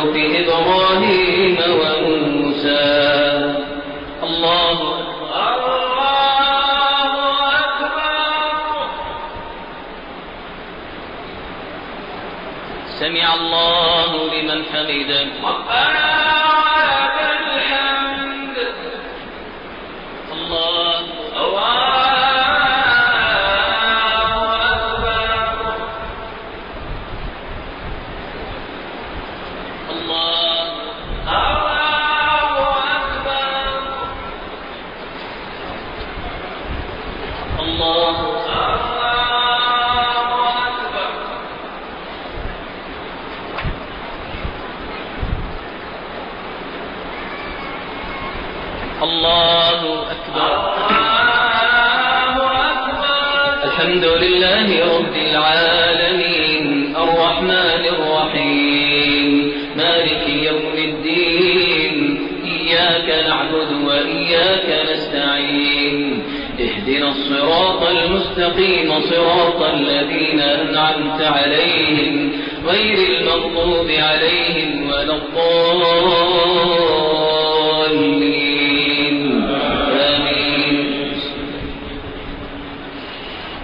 صحف إبراهيم وموسى. الله سمع الله لمن حمده. الله إياك نعبد وإياك نستعين. اهدنا الصراط المستقيم صراط الذين أنعمت عليهم غير المغضوب عليهم ولا الضالين. آمين.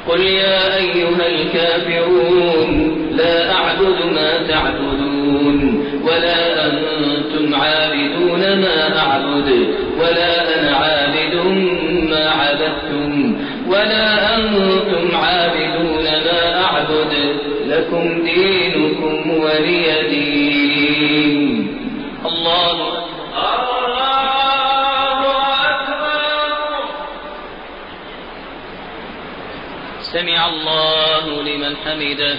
قل يا أيها الكافرون لا أعبد ما تعبدون ولا أنتم عابدون ما أعبد ولا أنا عابد ما عبدتم ولا أنتم عابدون ما أعبد لكم دينكم ولي دين. الله سمع الله لمن حمده.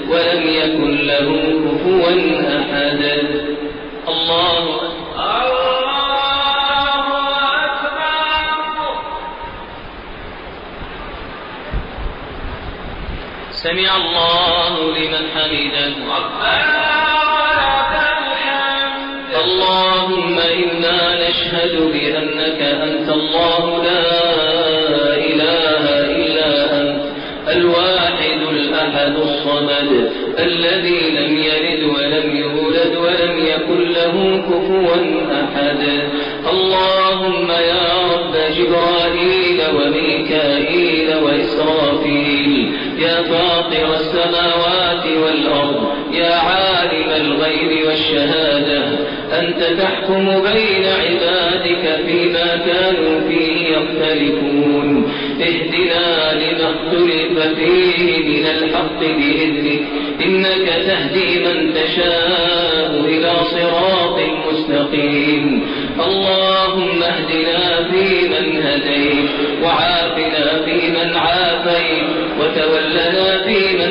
ولم يكن له كفوا أحد. الله سمع الله لمن حمده. ربنا اللهم إنا نشهد بأنك أنت الله لا الصمد الذي لم يلد ولم يولد ولم يكن له كفوا أحد. اللهم يا رب جبرائيل وميكائيل وإسرافيل يا فاطر السماوات والأرض يا عالم الغيب والشهادة أنت تحكم بين عبادك فيما كانوا فيه يختلفون. اهدنا لما اختلف فيه من الحق بإذنك. إنك تهدي من تشاء إلى صراط مستقيم. اللهم اهدنا فيمن هديت وعافنا فيمن عافيت وتولنا فيمن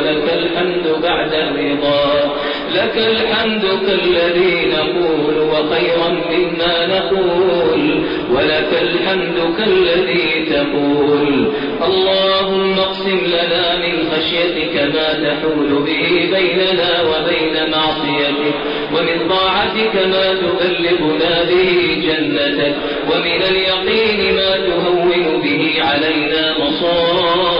ولك الحمد بعد الرضا. لك الحمد كالذي نقول وخيرا مما نقول. ولك الحمد كالذي تقول. اللهم اقسم لنا من خشيتك ما تحول به بيننا وبين معصيتك. ومن طاعتك ما تبلغنا به جنتك. ومن اليقين ما تهون به علينا مصائب.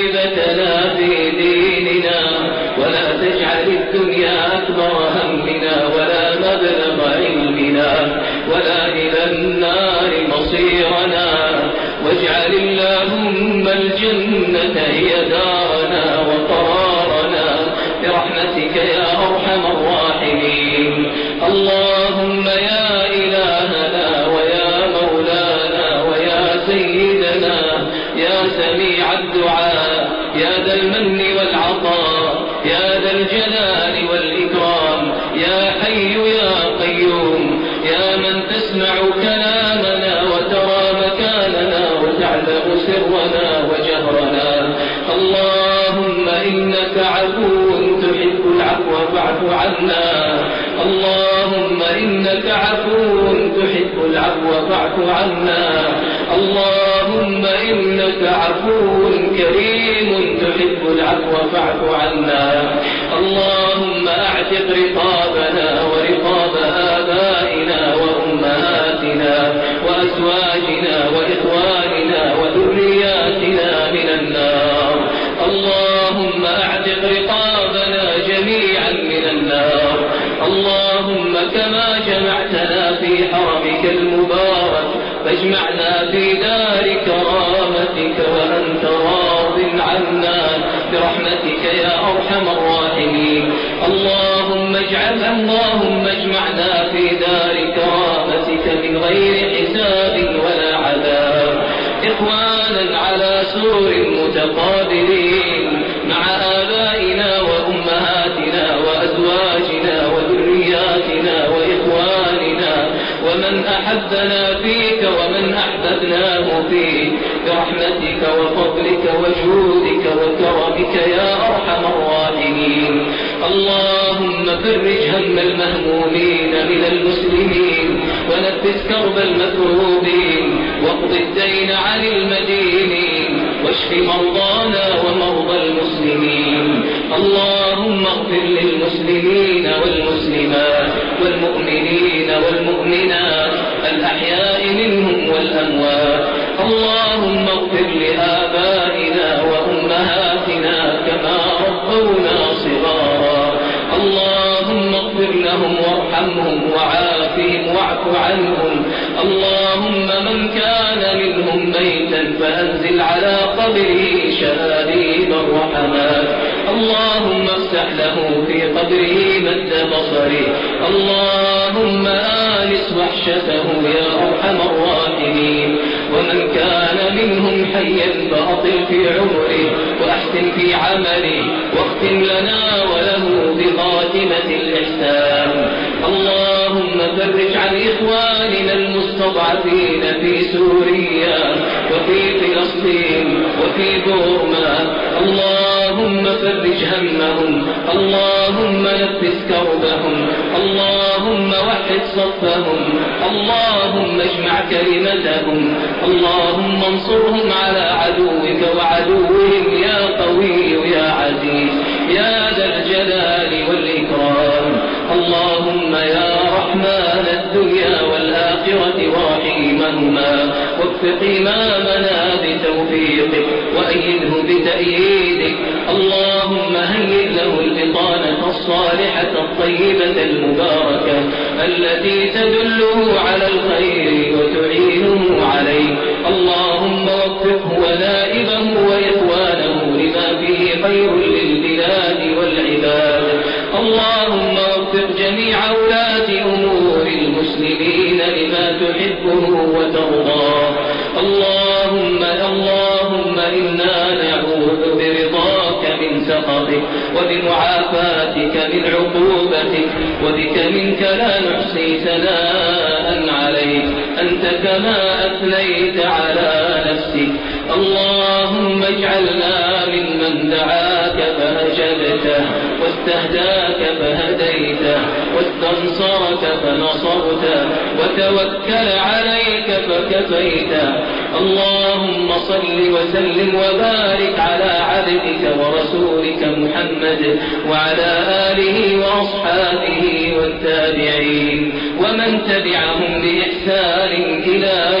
الدنيا أكبر همنا ولا مبلغ علمنا ولا إلى النار مصيرنا. واجعل اللهم الجنة هي دارنا وقرارنا برحمتك يا أرحم الراحمين. اللهم فاعف عنا. اللهم إنك عفو كريم تحب العفو فاعف عنا. اللهم أعتق رقابنا ورقاب آبائنا وأمهاتنا وأزواجنا وإخواننا وذرياتنا من النار. اللهم أعتق رقابنا جميعا من النار. اللهم كما جمعتنا في حرمك المبارك في دار كرامتك وأنت راض عنا برحمتك يا أرحم الراحمين. اللهم اجعل اللهم اجمعنا في دار كرامتك من غير حساب ولا عذاب. إخوانا على سرر متقابلين مع آبائنا وأمهاتنا وأزواجنا وذرياتنا وإخواننا ومن أحبنا فيك أحببناه فيك برحمتك وفضلك وجودك وكرمك يا أرحم الراحمين. اللهم فرج هم المهمومين من المسلمين ونفس كرب المكروبين واقض الدين عن المدينين واشف مرضانا ومرضى المسلمين. اللهم اغفر للمسلمين والمسلمات والمؤمنين والمؤمنات الأحياء منهم والأموات عنهم. اللهم من كان منهم ميتا فأنزل على قبره شهاديد الرحمات اللهم افتح له في قبره مد بصره. اللهم آنس وحشته يا أرحم الراحمين. ومن كان منهم حيا فأطل في عمره. وأحسن في عمله. واختم لنا وله بخاتمة الإحسان. سوريا وفي فلسطين وفي بورما اللهم فرج همهم اللهم نفس كربهم اللهم وحد صفهم اللهم اجمع كلمتهم اللهم انصرهم على عدوك وعدوهم يا قوي يا عزيز يا ذا الجلال وفق إمامنا بتوفيقك وأيده بتأييدك. اللهم هيئ له البطانة الصالحة الطيبة المباركة التي تدله على الخير وبمعافاتك من عقوبتك وبك منك لا نحصي ثناء عليك. أنت كما أثنيت على نفسك. اللهم اجعلنا ممن دعاك فأجبته واستهداك فهديته واستنصرك فنصرته وتوكل عليك فكفيته. اللهم صل وسلم وبارك على عبدك ورسولك محمد وعلى آله وأصحابه والتابعين ومن تبعهم بإحسان إلى